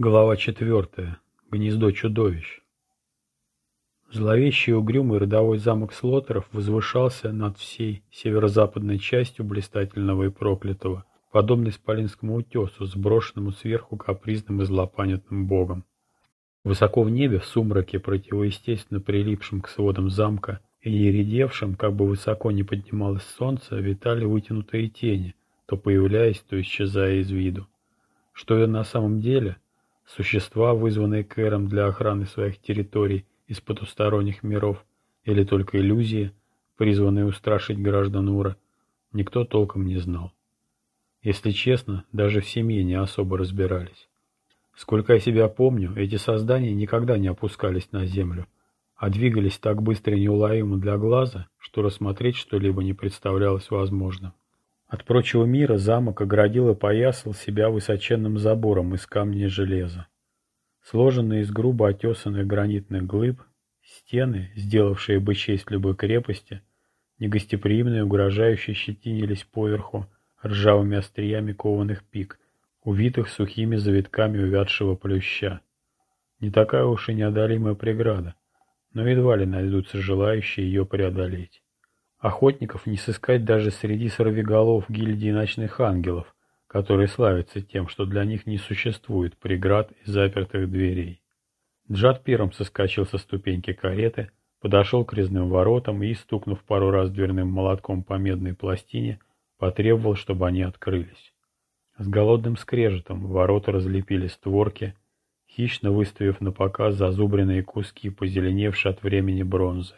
Глава четвертая. Гнездо чудовищ. Зловещий угрюмый родовой замок Слотеров возвышался над всей северо-западной частью блистательного и проклятого, подобно исполинскому утесу, сброшенному сверху капризным и злопамятным богом. Высоко в небе, в сумраке, противоестественно прилипшем к сводам замка и не как бы высоко не поднималось солнце, витали вытянутые тени, то появляясь, то исчезая из виду. Что это на самом деле – Существа, вызванные Кэром для охраны своих территорий из потусторонних миров, или только иллюзии, призванные устрашить граждан Ура, никто толком не знал. Если честно, даже в семье не особо разбирались. Сколько я себя помню, эти создания никогда не опускались на землю, а двигались так быстро и неуловимо для глаза, что рассмотреть что-либо не представлялось возможным. От прочего мира замок оградил и поясал себя высоченным забором из камня и железа. Сложенные из грубо отесанных гранитных глыб, стены, сделавшие бы честь любой крепости, негостеприимные и угрожающе щетинились поверху ржавыми остриями кованых пик, увитых сухими завитками увядшего плюща. Не такая уж и неодолимая преграда, но едва ли найдутся желающие ее преодолеть. Охотников не сыскать даже среди сорвиголов гильдии ночных ангелов, которые славятся тем, что для них не существует преград и запертых дверей. Джад первым соскочил со ступеньки кареты, подошел к резным воротам и, стукнув пару раз дверным молотком по медной пластине, потребовал, чтобы они открылись. С голодным скрежетом ворота разлепили створки, хищно выставив на показ зазубренные куски, позеленевшие от времени бронзы.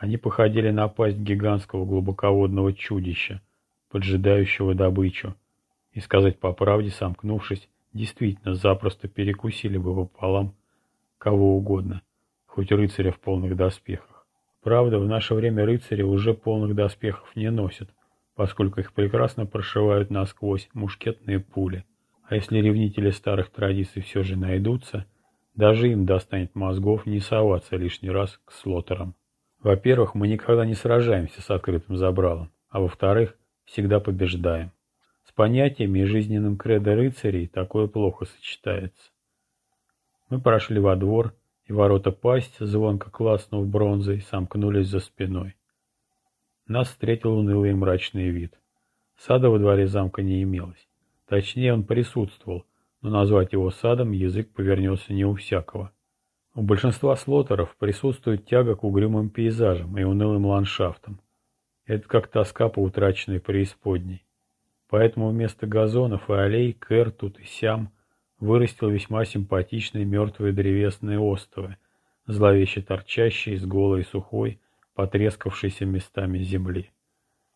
Они походили на пасть гигантского глубоководного чудища, поджидающего добычу, и, сказать по правде, сомкнувшись, действительно запросто перекусили бы пополам кого угодно, хоть рыцаря в полных доспехах. Правда, в наше время рыцари уже полных доспехов не носят, поскольку их прекрасно прошивают насквозь мушкетные пули. А если ревнители старых традиций все же найдутся, даже им достанет мозгов не соваться лишний раз к слотерам. Во-первых, мы никогда не сражаемся с открытым забралом, а во-вторых, всегда побеждаем. С понятиями и жизненным кредо рыцарей такое плохо сочетается. Мы прошли во двор, и ворота пасть, звонко класснув бронзой, сомкнулись за спиной. Нас встретил унылый и мрачный вид. Сада во дворе замка не имелось. Точнее, он присутствовал, но назвать его садом язык повернется не у всякого. У большинства слотеров присутствует тяга к угрюмым пейзажам и унылым ландшафтам. Это как тоска по утраченной преисподней. Поэтому вместо газонов и аллей Кэр тут и сям вырастил весьма симпатичные мертвые древесные остовы, зловеще торчащие из голой и сухой, потрескавшейся местами земли.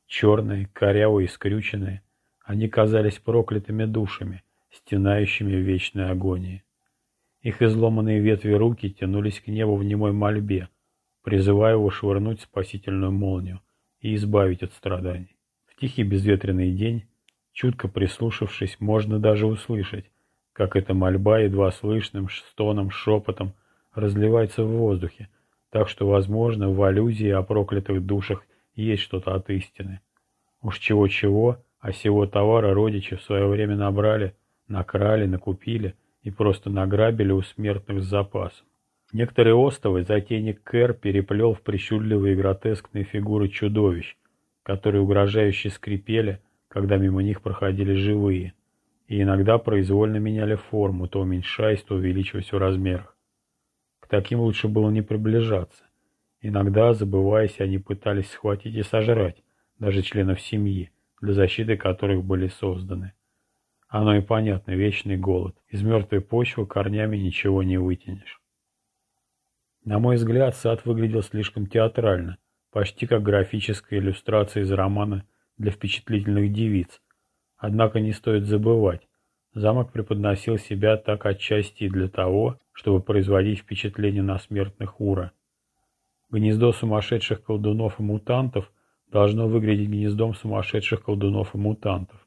Черные, корявые и скрюченные, они казались проклятыми душами, стенающими в вечной агонии. Их изломанные ветви руки тянулись к небу в немой мольбе, призывая его швырнуть спасительную молнию и избавить от страданий. В тихий безветренный день, чутко прислушавшись, можно даже услышать, как эта мольба едва слышным стоном, шепотом разливается в воздухе, так что, возможно, в аллюзии о проклятых душах есть что-то от истины. Уж чего-чего, а сего товара родичи в свое время набрали, накрали, накупили – и просто награбили у смертных с запасом. Некоторые остовы затейник Кэр переплел в причудливые гротескные фигуры чудовищ, которые угрожающе скрипели, когда мимо них проходили живые, и иногда произвольно меняли форму, то уменьшаясь, то увеличиваясь в размерах. К таким лучше было не приближаться. Иногда, забываясь, они пытались схватить и сожрать даже членов семьи, для защиты которых были созданы. Оно и понятно, вечный голод. Из мертвой почвы корнями ничего не вытянешь. На мой взгляд, сад выглядел слишком театрально, почти как графическая иллюстрация из романа для впечатлительных девиц. Однако не стоит забывать, замок преподносил себя так отчасти и для того, чтобы производить впечатление на смертных ура. Гнездо сумасшедших колдунов и мутантов должно выглядеть гнездом сумасшедших колдунов и мутантов.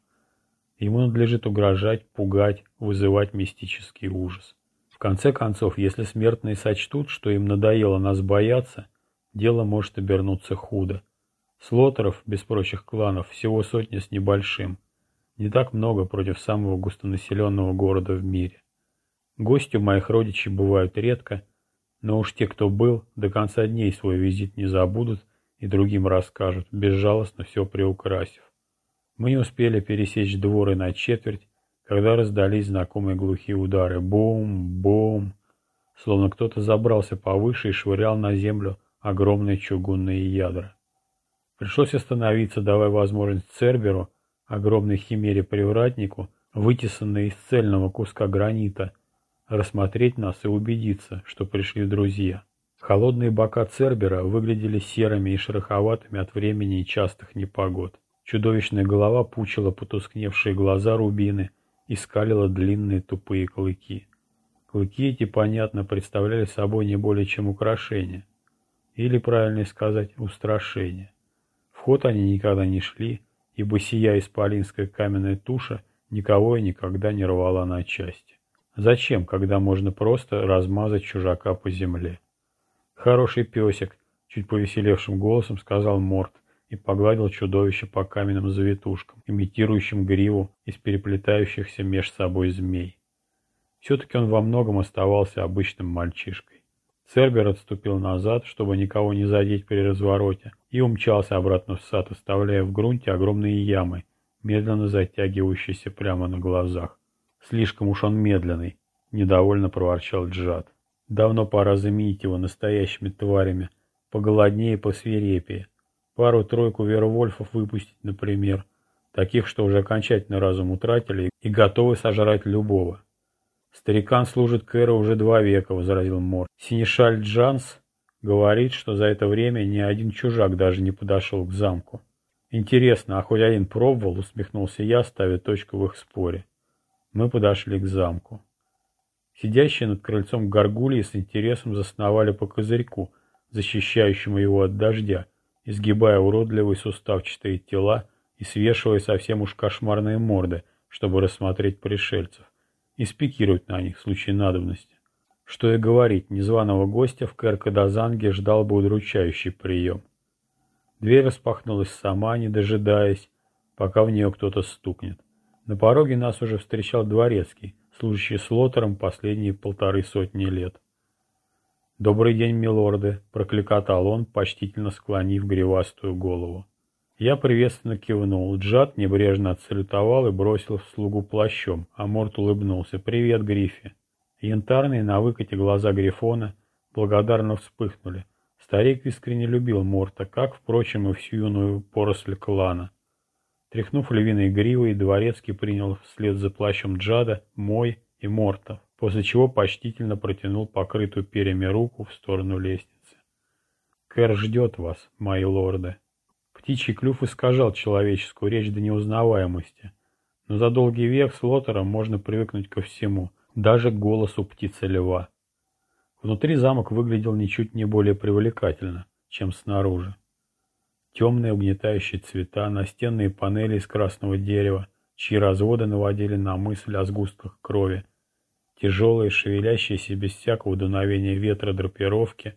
Ему надлежит угрожать, пугать, вызывать мистический ужас. В конце концов, если смертные сочтут, что им надоело нас бояться, дело может обернуться худо. Слотеров, без прочих кланов, всего сотня с небольшим. Не так много против самого густонаселенного города в мире. Гости у моих родичей бывают редко, но уж те, кто был, до конца дней свой визит не забудут и другим расскажут, безжалостно все приукрасив. Мы не успели пересечь дворы на четверть, когда раздались знакомые глухие удары. Бум, бум, словно кто-то забрался повыше и швырял на землю огромные чугунные ядра. Пришлось остановиться, давая возможность Церберу, огромной химере-привратнику, вытесанной из цельного куска гранита, рассмотреть нас и убедиться, что пришли друзья. Холодные бока Цербера выглядели серыми и шероховатыми от времени и частых непогод. Чудовищная голова пучила потускневшие глаза рубины и скалила длинные тупые клыки. Клыки эти, понятно, представляли собой не более чем украшение. Или, правильнее сказать, устрашение. В ход они никогда не шли, ибо сия исполинская каменная туша никого и никогда не рвала на части. Зачем, когда можно просто размазать чужака по земле? Хороший песик, чуть повеселевшим голосом сказал Морт и погладил чудовище по каменным завитушкам, имитирующим гриву из переплетающихся меж собой змей. Все-таки он во многом оставался обычным мальчишкой. Цербер отступил назад, чтобы никого не задеть при развороте, и умчался обратно в сад, оставляя в грунте огромные ямы, медленно затягивающиеся прямо на глазах. Слишком уж он медленный, недовольно проворчал Джад. Давно пора заменить его настоящими тварями, поголоднее и посвирепее. Пару-тройку вервольфов выпустить, например, таких, что уже окончательно разум утратили и готовы сожрать любого. Старикан служит Кэра уже два века, возразил Мор. Синишаль Джанс говорит, что за это время ни один чужак даже не подошел к замку. Интересно, а хоть один пробовал, усмехнулся я, ставя точку в их споре. Мы подошли к замку. Сидящие над крыльцом горгульи с интересом засновали по козырьку, защищающему его от дождя, изгибая уродливые суставчатые тела и свешивая совсем уж кошмарные морды, чтобы рассмотреть пришельцев и спикировать на них в случае надобности. Что и говорить, незваного гостя в Керкадазанге ждал бы удручающий прием. Дверь распахнулась сама, не дожидаясь, пока в нее кто-то стукнет. На пороге нас уже встречал дворецкий, служащий с лотером последние полторы сотни лет. «Добрый день, милорды!» — прокликотал он, почтительно склонив гривастую голову. Я приветственно кивнул. Джад небрежно отсалютовал и бросил в слугу плащом, а Морт улыбнулся. «Привет, Гриффи!» Янтарные на выкате глаза Грифона благодарно вспыхнули. Старик искренне любил Морта, как, впрочем, и всю юную поросль клана. Тряхнув львиной гривой, дворецкий принял вслед за плащом Джада, мой и Морта, после чего почтительно протянул покрытую перьями руку в сторону лестницы. «Кэр ждет вас, мои лорды». Птичий клюв искажал человеческую речь до неузнаваемости, но за долгий век с Лотером можно привыкнуть ко всему, даже к голосу птицы льва. Внутри замок выглядел ничуть не более привлекательно, чем снаружи. Темные угнетающие цвета, настенные панели из красного дерева, чьи разводы наводили на мысль о сгустках крови, тяжелые, шевелящиеся без всякого дуновения ветра драпировки,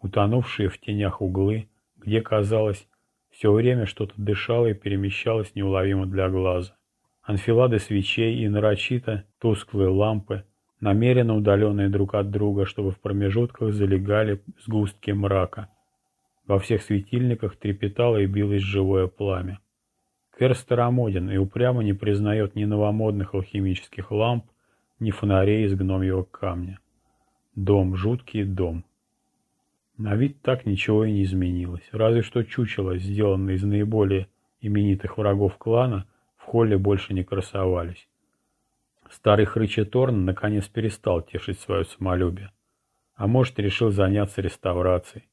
утонувшие в тенях углы, где, казалось, все время что-то дышало и перемещалось неуловимо для глаза. Анфилады свечей и нарочито тусклые лампы, намеренно удаленные друг от друга, чтобы в промежутках залегали сгустки мрака. Во всех светильниках трепетало и билось живое пламя. Кэр старомоден и упрямо не признает ни новомодных алхимических ламп, ни фонарей из гномьего камня. Дом, жуткий дом. На вид так ничего и не изменилось, разве что чучело, сделанное из наиболее именитых врагов клана, в холле больше не красовались. Старый Хрычеторн наконец перестал тешить свое самолюбие, а может решил заняться реставрацией.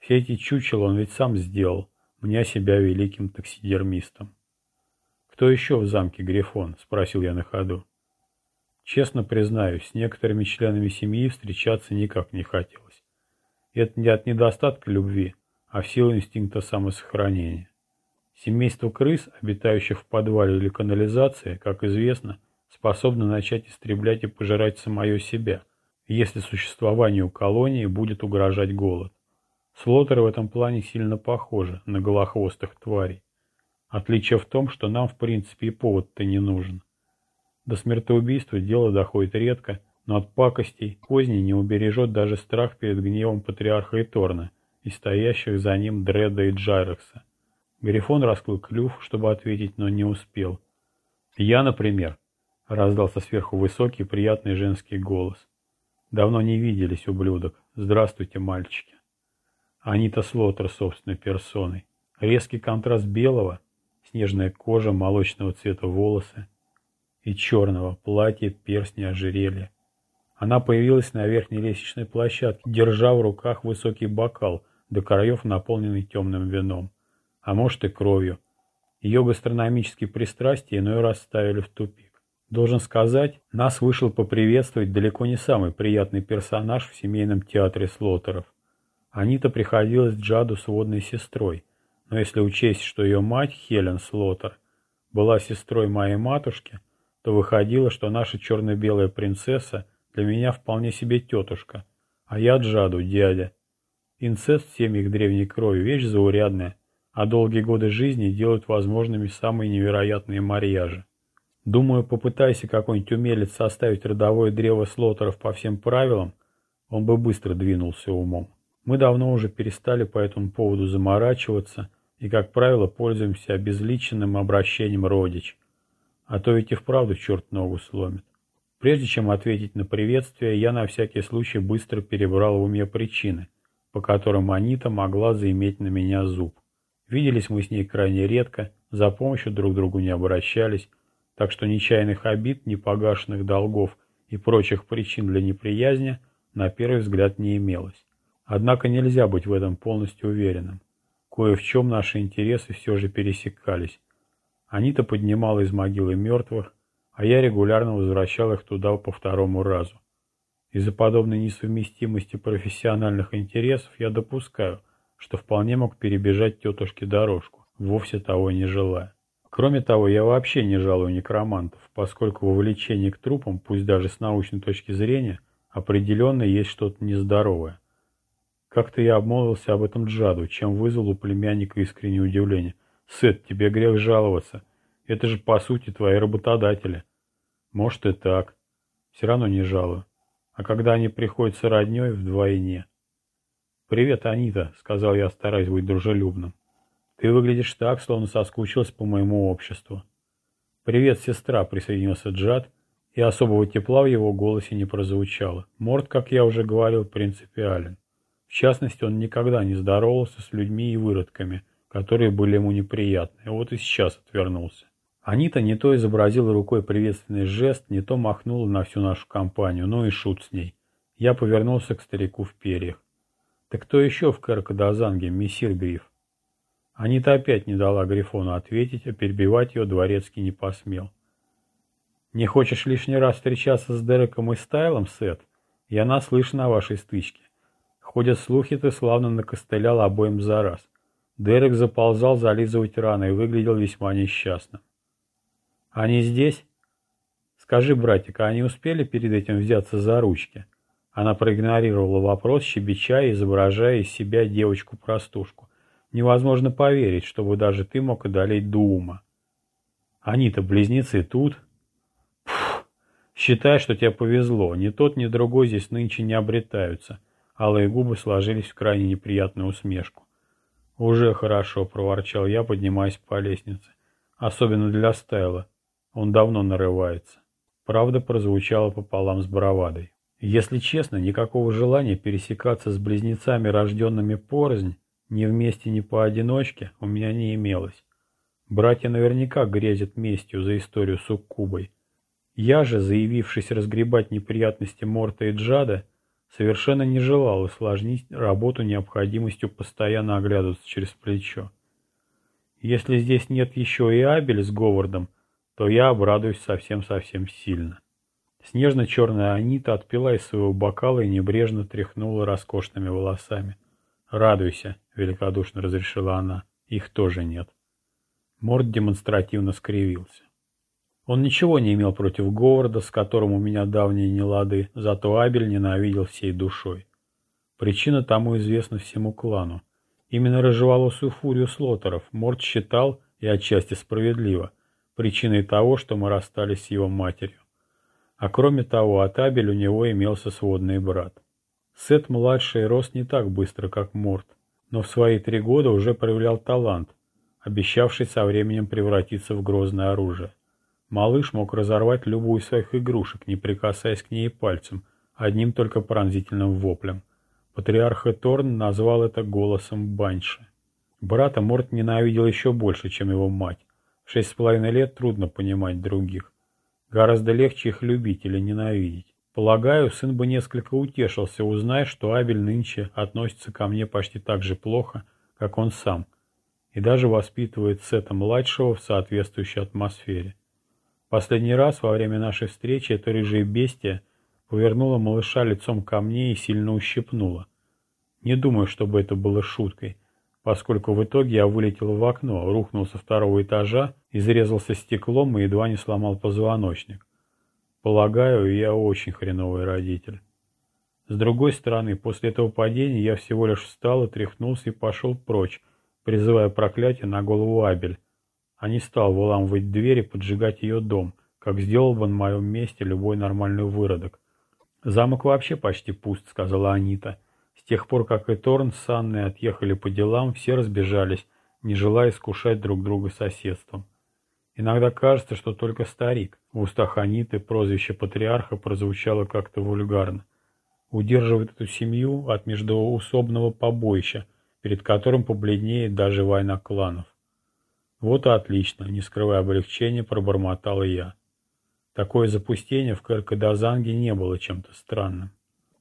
Все эти чучела он ведь сам сделал, мне себя великим таксидермистом. «Кто еще в замке Грифон?» – спросил я на ходу. Честно признаюсь, с некоторыми членами семьи встречаться никак не хотелось. это не от недостатка любви, а в силу инстинкта самосохранения. Семейство крыс, обитающих в подвале или канализации, как известно, способно начать истреблять и пожирать самое себя, если существованию колонии будет угрожать голод. Слотеры в этом плане сильно похожи на голохвостых тварей. Отличие в том, что нам в принципе и повод-то не нужен. До смертоубийства дело доходит редко, Но от пакостей козни не убережет даже страх перед гневом патриарха Иторна и стоящих за ним Дреда и Джайрекса. Грифон раскрыл клюв, чтобы ответить, но не успел. «Я, например», — раздался сверху высокий приятный женский голос. «Давно не виделись, ублюдок. Здравствуйте, мальчики». Анита Слотер собственной персоной. Резкий контраст белого, снежная кожа, молочного цвета волосы и черного, платье, перстни, ожерелье. Она появилась на верхней лестничной площадке, держа в руках высокий бокал, до краев наполненный темным вином, а может и кровью. Ее гастрономические пристрастия иной раз ставили в тупик. Должен сказать, нас вышел поприветствовать далеко не самый приятный персонаж в семейном театре Слотеров. Анита приходилась Джаду сводной сестрой, но если учесть, что ее мать, Хелен Слотер, была сестрой моей матушки, то выходило, что наша черно-белая принцесса для меня вполне себе тетушка, а я Джаду дядя. Инцест в семьях древней крови – вещь заурядная, а долгие годы жизни делают возможными самые невероятные марьяжи. Думаю, попытайся какой-нибудь умелец составить родовое древо слотеров по всем правилам, он бы быстро двинулся умом. Мы давно уже перестали по этому поводу заморачиваться и, как правило, пользуемся обезличенным обращением «родич». А то ведь и вправду черт ногу сломит. Прежде чем ответить на приветствие, я на всякий случай быстро перебрал в уме причины, по которым Анита могла заиметь на меня зуб. Виделись мы с ней крайне редко, за помощью друг другу не обращались, так что нечаянных обид, непогашенных долгов и прочих причин для неприязни на первый взгляд не имелось. Однако нельзя быть в этом полностью уверенным. Кое в чем наши интересы все же пересекались. Анита поднимала из могилы мертвых, а я регулярно возвращал их туда по второму разу. Из-за подобной несовместимости профессиональных интересов я допускаю, что вполне мог перебежать тетушке дорожку, вовсе того не желая. Кроме того, я вообще не жалую некромантов, поскольку вовлечение к трупам, пусть даже с научной точки зрения, определенно есть что-то нездоровое. Как-то я обмолвился об этом Джаду, чем вызвал у племянника искреннее удивление. «Сет, тебе грех жаловаться. Это же, по сути, твои работодатели». «Может и так. Все равно не жалую. А когда они приходят с родней, вдвойне». «Привет, Анита», — сказал я, стараясь быть дружелюбным. «Ты выглядишь так, словно соскучилась по моему обществу». «Привет, сестра», — присоединился Джад, и особого тепла в его голосе не прозвучало. Морд, как я уже говорил, принципиален. В частности, он никогда не здоровался с людьми и выродками, которые были ему неприятны, вот и сейчас отвернулся. Анита не то изобразила рукой приветственный жест, не то махнула на всю нашу компанию, ну и шут с ней. Я повернулся к старику в перьях. «Так кто еще в Каркадазанге, мессир Гриф?» Анита опять не дала Грифону ответить, а перебивать ее дворецкий не посмел. «Не хочешь лишний раз встречаться с Дереком и Стайлом, Сет? Я наслышан о вашей стычке. Ходят слухи, ты славно накостылял обоим за раз. Дерек заползал зализывать раны и выглядел весьма несчастным. Они здесь? Скажи, братик, а они успели перед этим взяться за ручки? Она проигнорировала вопрос, щебеча и изображая из себя девочку-простушку. Невозможно поверить, чтобы даже ты мог одолеть Дума. Они-то близнецы тут. Пф, считай, что тебе повезло. Ни тот, ни другой здесь нынче не обретаются. Алые губы сложились в крайне неприятную усмешку. «Уже хорошо», — проворчал я, поднимаясь по лестнице. «Особенно для Стайла. Он давно нарывается». Правда прозвучала пополам с бравадой. Если честно, никакого желания пересекаться с близнецами, рожденными порознь, ни вместе, ни поодиночке, у меня не имелось. Братья наверняка грезят местью за историю с Уккубой. Я же, заявившись разгребать неприятности Морта и Джада, совершенно не желал усложнить работу необходимостью постоянно оглядываться через плечо. Если здесь нет еще и Абель с Говардом, то я обрадуюсь совсем-совсем сильно. Снежно-черная Анита отпила из своего бокала и небрежно тряхнула роскошными волосами. «Радуйся», — великодушно разрешила она, — «их тоже нет». Морд демонстративно скривился. Он ничего не имел против Говарда, с которым у меня давние нелады, зато Абель ненавидел всей душой. Причина тому известна всему клану. Именно рыжеволосую фурию Слотеров Морд считал, и отчасти справедливо, причиной того, что мы расстались с его матерью. А кроме того, от Абель у него имелся сводный брат. Сет-младший рос не так быстро, как Морт, но в свои три года уже проявлял талант, обещавший со временем превратиться в грозное оружие. Малыш мог разорвать любую из своих игрушек, не прикасаясь к ней пальцем, одним только пронзительным воплем. Патриарх Эторн назвал это голосом Банши. Брата Морт ненавидел еще больше, чем его мать. В шесть с половиной лет трудно понимать других. Гораздо легче их любить или ненавидеть. Полагаю, сын бы несколько утешился, узнав, что Абель нынче относится ко мне почти так же плохо, как он сам, и даже воспитывает Сета-младшего в соответствующей атмосфере. Последний раз во время нашей встречи эта рыжая бестия повернула малыша лицом ко мне и сильно ущипнула. Не думаю, чтобы это было шуткой, поскольку в итоге я вылетел в окно, рухнул со второго этажа, изрезался стеклом и едва не сломал позвоночник. Полагаю, я очень хреновый родитель. С другой стороны, после этого падения я всего лишь встал, отряхнулся и пошел прочь, призывая проклятие на голову Абель, а не стал выламывать дверь и поджигать ее дом, как сделал бы на моем месте любой нормальный выродок. «Замок вообще почти пуст», — сказала Анита. С тех пор, как и Торн с Анной отъехали по делам, все разбежались, не желая искушать друг друга соседством. Иногда кажется, что только старик. В устах Аниты прозвище патриарха прозвучало как-то вульгарно. Удерживает эту семью от междоусобного побоища, перед которым побледнеет даже война кланов. Вот и отлично, не скрывая облегчения, пробормотал я. Такое запустение в Кэркадазанге не было чем-то странным.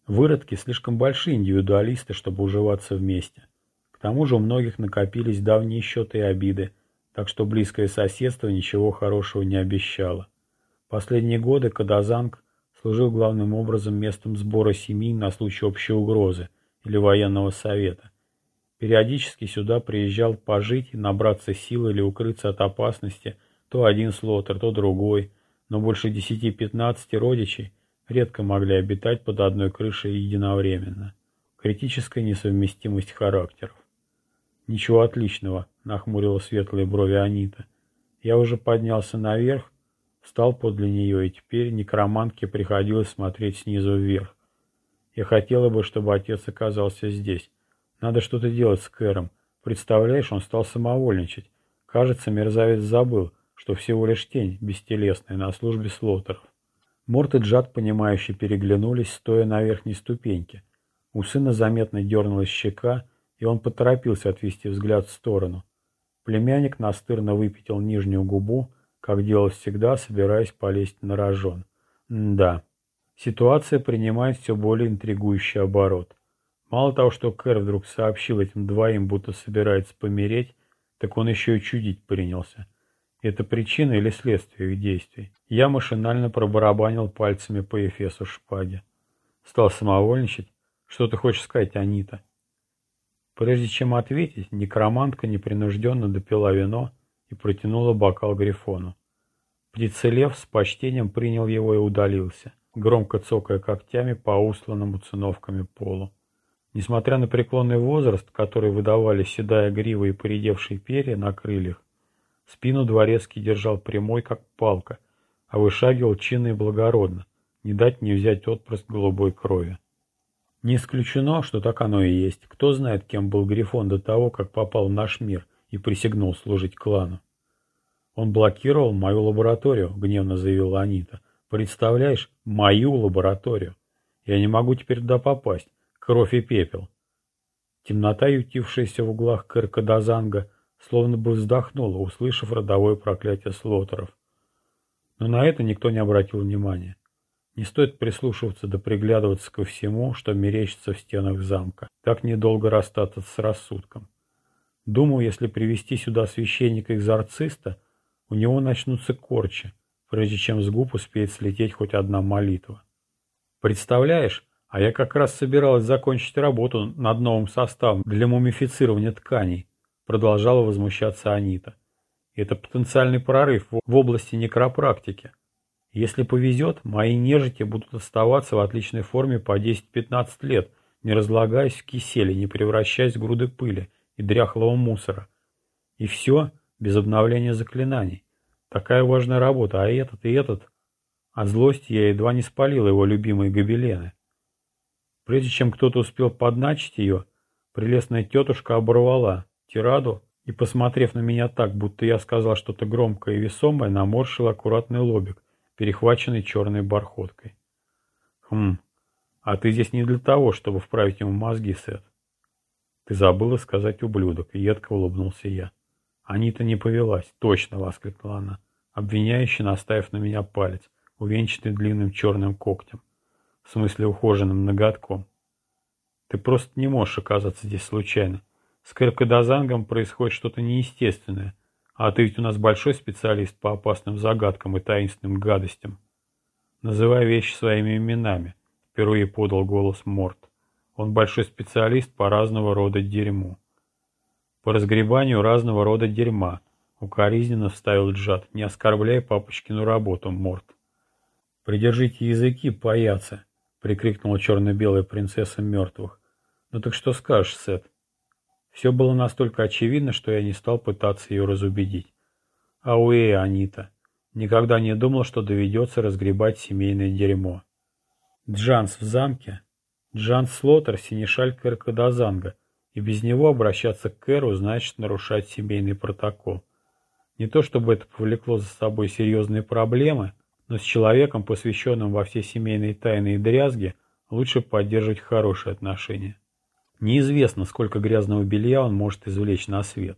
Выродки слишком большие индивидуалисты, чтобы уживаться вместе. К тому же у многих накопились давние счеты и обиды, так что близкое соседство ничего хорошего не обещало. Последние годы Кадазанг служил главным образом местом сбора семей на случай общей угрозы или военного совета. Периодически сюда приезжал пожить набраться сил или укрыться от опасности то один слотер, то другой, но больше 10-15 родичей редко могли обитать под одной крышей единовременно. Критическая несовместимость характеров. Ничего отличного, нахмурила светлые брови Анита. Я уже поднялся наверх, встал подле нее, и теперь некромантке приходилось смотреть снизу вверх. Я хотела бы, чтобы отец оказался здесь. Надо что-то делать с Кэром. Представляешь, он стал самовольничать. Кажется, мерзавец забыл, что всего лишь тень, бестелесная, на службе слотеров. Морт и Джад, понимающе переглянулись, стоя на верхней ступеньке. У сына заметно дернулась щека, и он поторопился отвести взгляд в сторону. Племянник настырно выпятил нижнюю губу, как делал всегда, собираясь полезть на рожон. М да, ситуация принимает все более интригующий оборот. Мало того, что Кэр вдруг сообщил этим двоим, будто собирается помереть, так он еще и чудить принялся. Это причина или следствие их действий? Я машинально пробарабанил пальцами по эфесу шпаги. Стал самовольничать. Что ты хочешь сказать, Анита? Прежде чем ответить, некромантка непринужденно допила вино и протянула бокал Грифону. Птицелев с почтением принял его и удалился, громко цокая когтями по усланному циновками полу. Несмотря на преклонный возраст, который выдавали седая грива и поредевшие перья на крыльях, спину дворецкий держал прямой, как палка, а вышагивал чинно и благородно, не дать не взять отпрыск голубой крови. Не исключено, что так оно и есть. Кто знает, кем был Грифон до того, как попал в наш мир и присягнул служить клану. Он блокировал мою лабораторию, гневно заявила Анита. Представляешь, мою лабораторию. Я не могу теперь туда попасть. Кровь и пепел. Темнота, ютившаяся в углах Кыркадазанга, словно бы вздохнула, услышав родовое проклятие слотеров. Но на это никто не обратил внимания. Не стоит прислушиваться да приглядываться ко всему, что мерещится в стенах замка. Так недолго расстаться с рассудком. Думаю, если привести сюда священника-экзорциста, у него начнутся корчи, прежде чем с губ успеет слететь хоть одна молитва. Представляешь, а я как раз собиралась закончить работу над новым составом для мумифицирования тканей, продолжала возмущаться Анита. Это потенциальный прорыв в области некропрактики. Если повезет, мои нежити будут оставаться в отличной форме по 10-15 лет, не разлагаясь в киселе, не превращаясь в груды пыли и дряхлого мусора. И все без обновления заклинаний. Такая важная работа, а этот и этот... От злости я едва не спалил его любимые гобелены. Прежде чем кто-то успел подначить ее, прелестная тетушка оборвала тираду и, посмотрев на меня так, будто я сказал что-то громкое и весомое, наморщил аккуратный лобик, перехваченный черной бархоткой. «Хм, а ты здесь не для того, чтобы вправить ему мозги, Сет. Ты забыла сказать ублюдок, едко улыбнулся я. Анита не повелась, точно, воскликнула она, обвиняюще наставив на меня палец, увенчанный длинным черным когтем, в смысле ухоженным ноготком. Ты просто не можешь оказаться здесь случайно. С Кэркадазангом происходит что-то неестественное, а ты ведь у нас большой специалист по опасным загадкам и таинственным гадостям. Называй вещи своими именами, впервые подал голос Морт. Он большой специалист по разного рода дерьму. По разгребанию разного рода дерьма, укоризненно вставил Джад, не оскорбляя папочкину работу, Морт. «Придержите языки, паяцы!» — прикрикнула черно-белая принцесса мертвых. «Ну так что скажешь, Сет?» Все было настолько очевидно, что я не стал пытаться ее разубедить. Ауэ, Анита. Никогда не думал, что доведется разгребать семейное дерьмо. Джанс в замке. Джанс Слотер, синешаль Кэркадазанга, и без него обращаться к Кэру значит нарушать семейный протокол. Не то чтобы это повлекло за собой серьезные проблемы, но с человеком, посвященным во все семейные тайны и дрязги, лучше поддерживать хорошие отношения. Неизвестно, сколько грязного белья он может извлечь на свет.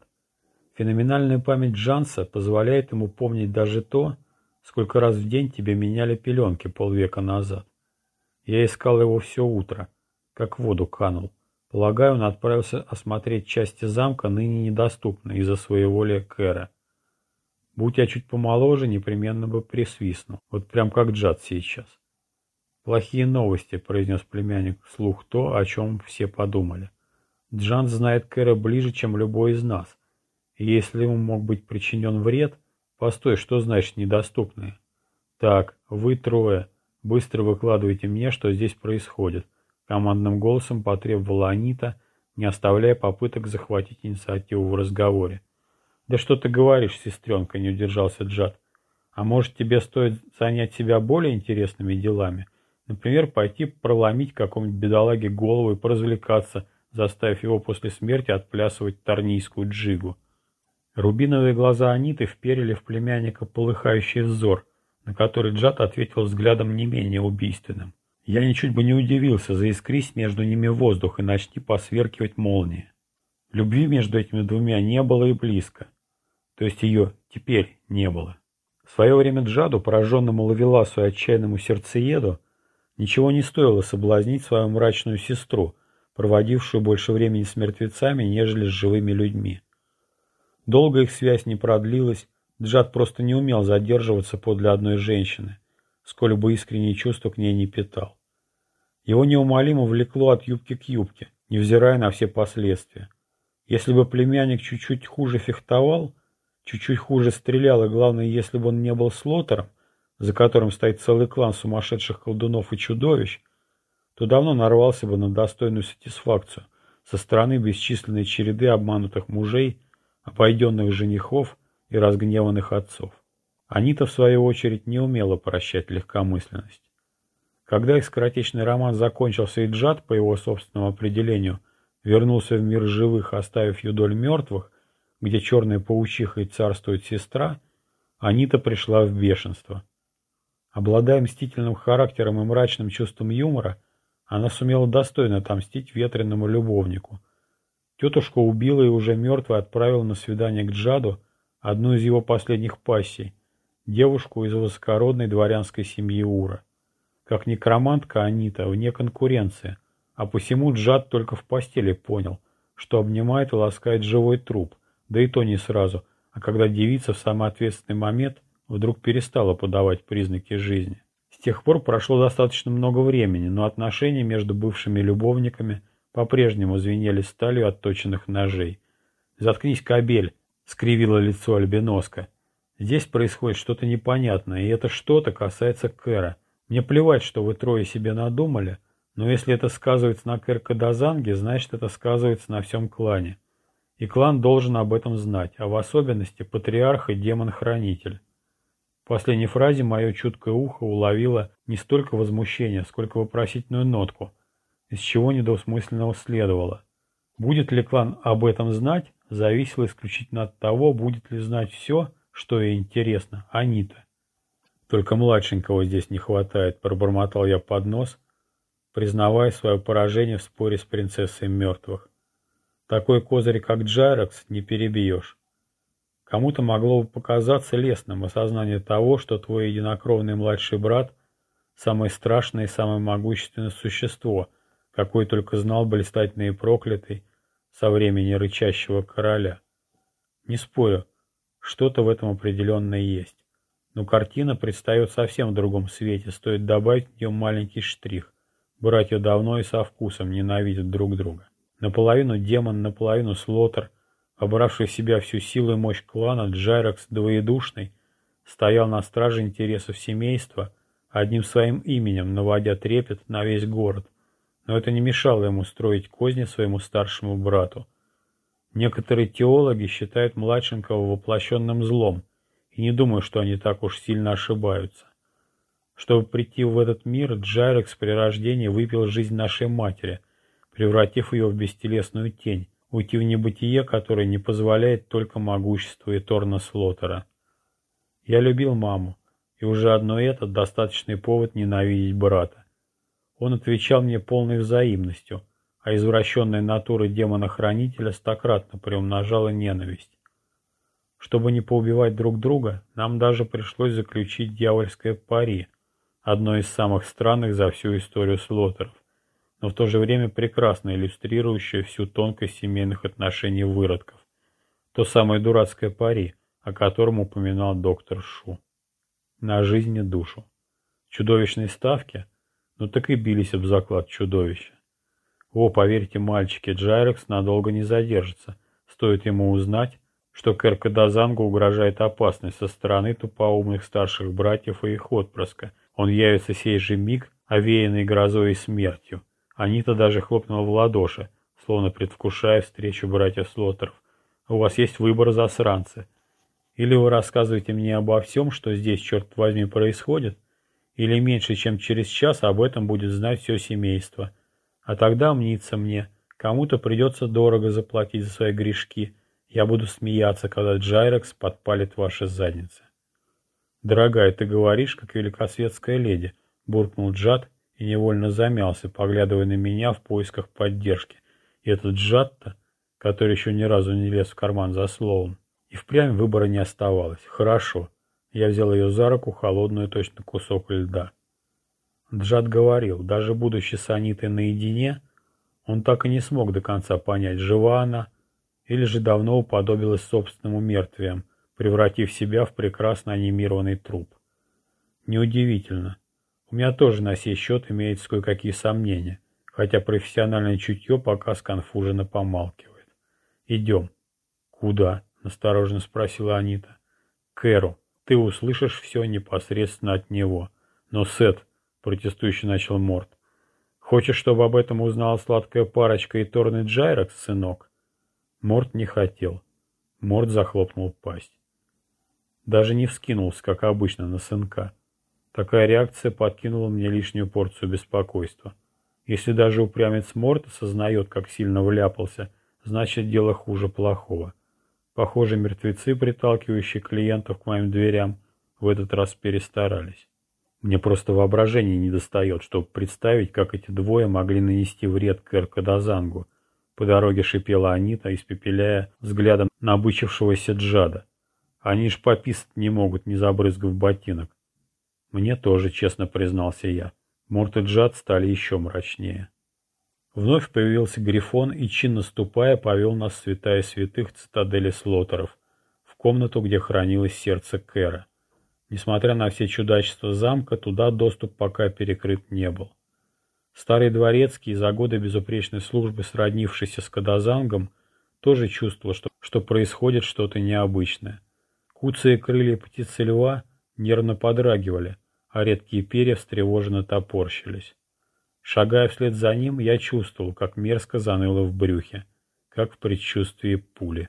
Феноменальная память Джанса позволяет ему помнить даже то, сколько раз в день тебе меняли пеленки полвека назад. Я искал его все утро, как в воду канул. Полагаю, он отправился осмотреть части замка, ныне недоступные из-за своего Кэра. Будь я чуть помоложе, непременно бы присвистнул. Вот прям как Джад сейчас. «Плохие новости», — произнес племянник вслух то, о чем все подумали. «Джан знает Кэра ближе, чем любой из нас. Если ему мог быть причинен вред... Постой, что значит недоступные?» «Так, вы трое. Быстро выкладывайте мне, что здесь происходит», — командным голосом потребовала Анита, не оставляя попыток захватить инициативу в разговоре. «Да что ты говоришь, сестренка?» — не удержался Джад. «А может, тебе стоит занять себя более интересными делами?» Например, пойти проломить какому-нибудь бедолаге голову и поразвлекаться, заставив его после смерти отплясывать торнийскую джигу. Рубиновые глаза Аниты вперили в племянника полыхающий взор, на который Джад ответил взглядом не менее убийственным. Я ничуть бы не удивился, заискрись между ними воздух и начни посверкивать молнии. Любви между этими двумя не было и близко. То есть ее теперь не было. В свое время Джаду, пораженному Лавеласу и отчаянному сердцееду, Ничего не стоило соблазнить свою мрачную сестру, проводившую больше времени с мертвецами, нежели с живыми людьми. Долго их связь не продлилась, Джад просто не умел задерживаться подле одной женщины, сколь бы искренние чувства к ней не питал. Его неумолимо влекло от юбки к юбке, невзирая на все последствия. Если бы племянник чуть-чуть хуже фехтовал, чуть-чуть хуже стрелял, и главное, если бы он не был слотером, за которым стоит целый клан сумасшедших колдунов и чудовищ, то давно нарвался бы на достойную сатисфакцию со стороны бесчисленной череды обманутых мужей, обойденных женихов и разгневанных отцов. Анита, в свою очередь, не умела прощать легкомысленность. Когда их скоротечный роман закончился и Джад, по его собственному определению, вернулся в мир живых, оставив юдоль мертвых, где черная паучиха и царствует сестра, Анита пришла в бешенство – Обладая мстительным характером и мрачным чувством юмора, она сумела достойно отомстить ветреному любовнику. Тетушка убила и уже мертвой отправила на свидание к Джаду одну из его последних пассий, девушку из высокородной дворянской семьи Ура. Как некромантка Анита вне конкуренции, а посему Джад только в постели понял, что обнимает и ласкает живой труп, да и то не сразу, а когда девица в самый ответственный момент вдруг перестала подавать признаки жизни. С тех пор прошло достаточно много времени, но отношения между бывшими любовниками по-прежнему звенели сталью отточенных ножей. «Заткнись, кобель!» — скривило лицо Альбиноска. «Здесь происходит что-то непонятное, и это что-то касается Кэра. Мне плевать, что вы трое себе надумали, но если это сказывается на Кэр Кадазанге, значит это сказывается на всем клане. И клан должен об этом знать, а в особенности патриарх и демон-хранитель. В последней фразе мое чуткое ухо уловило не столько возмущение, сколько вопросительную нотку, из чего недосмысленного следовало. Будет ли клан об этом знать, зависело исключительно от того, будет ли знать все, что ей интересно, Анита. Только младшенького здесь не хватает, пробормотал я под нос, признавая свое поражение в споре с принцессой мертвых. Такой козырь, как Джайрекс, не перебьешь. Кому-то могло бы показаться лестным осознание того, что твой единокровный младший брат – самое страшное и самое могущественное существо, какой только знал блистательный и проклятый со времени рычащего короля. Не спорю, что-то в этом определенно есть. Но картина предстает совсем в другом свете, стоит добавить в нее маленький штрих. Братья давно и со вкусом ненавидят друг друга. Наполовину демон, наполовину слотер, обравший в себя всю силу и мощь клана, Джайрекс двоедушный, стоял на страже интересов семейства, одним своим именем наводя трепет на весь город. Но это не мешало ему строить козни своему старшему брату. Некоторые теологи считают младшенького воплощенным злом, и не думаю, что они так уж сильно ошибаются. Чтобы прийти в этот мир, Джайрекс при рождении выпил жизнь нашей матери – превратив ее в бестелесную тень, уйти в небытие, которое не позволяет только могущество и Торна Слотера. Я любил маму, и уже одно это достаточный повод ненавидеть брата. Он отвечал мне полной взаимностью, а извращенная натура демона-хранителя стократно приумножала ненависть. Чтобы не поубивать друг друга, нам даже пришлось заключить дьявольское пари, одно из самых странных за всю историю слотеров но в то же время прекрасно иллюстрирующая всю тонкость семейных отношений выродков. То самое дурацкое пари, о котором упоминал доктор Шу. На жизнь и душу. Чудовищные ставки? Ну так и бились об заклад чудовища. О, поверьте, мальчики, Джайрекс надолго не задержится. Стоит ему узнать, что Керкадазангу угрожает опасность со стороны тупоумных старших братьев и их отпрыска. Он явится сей же миг, овеянный грозой и смертью. Анита даже хлопнула в ладоши, словно предвкушая встречу братьев Слоттеров. «У вас есть выбор, засранцы. Или вы рассказываете мне обо всем, что здесь, черт возьми, происходит, или меньше, чем через час об этом будет знать все семейство. А тогда, мнится мне, кому-то придется дорого заплатить за свои грешки. Я буду смеяться, когда Джайрекс подпалит ваши задницы». «Дорогая, ты говоришь, как великосветская леди», — буркнул Джад, и невольно замялся, поглядывая на меня в поисках поддержки. И этот Джатта, который еще ни разу не лез в карман за словом. И впрямь выбора не оставалось. Хорошо. Я взял ее за руку, холодную точно кусок льда. Джад говорил, даже будучи с Анитой наедине, он так и не смог до конца понять, жива она или же давно уподобилась собственному мертвиям, превратив себя в прекрасно анимированный труп. Неудивительно. У меня тоже на сей счет имеются кое-какие сомнения, хотя профессиональное чутье пока сконфуженно помалкивает. Идем. Куда? Настороженно спросила Анита. Кэру, ты услышишь все непосредственно от него. Но, Сет, протестующий начал Морт, хочешь, чтобы об этом узнала сладкая парочка и Торн и Джайрекс, сынок? Морт не хотел. Морт захлопнул пасть. Даже не вскинулся, как обычно, на сынка. Такая реакция подкинула мне лишнюю порцию беспокойства. Если даже упрямец Морт осознает, как сильно вляпался, значит дело хуже плохого. Похоже, мертвецы, приталкивающие клиентов к моим дверям, в этот раз перестарались. Мне просто воображение не достает, чтобы представить, как эти двое могли нанести вред Кэркадазангу. По дороге шипела Анита, испепеляя взглядом набычившегося Джада. Они ж пописать не могут, не забрызгав ботинок. Мне тоже, честно признался я. Морт и Джад стали еще мрачнее. Вновь появился Грифон и, чинно ступая, повел нас святая святых цитадели Слотеров, в комнату, где хранилось сердце Кэра. Несмотря на все чудачества замка, туда доступ пока перекрыт не был. Старый дворецкий, за годы безупречной службы сроднившийся с Кадазангом, тоже чувствовал, что, что происходит что-то необычное. Куцые крылья птицы льва нервно подрагивали, а редкие перья встревоженно топорщились. Шагая вслед за ним, я чувствовал, как мерзко заныло в брюхе, как в предчувствии пули.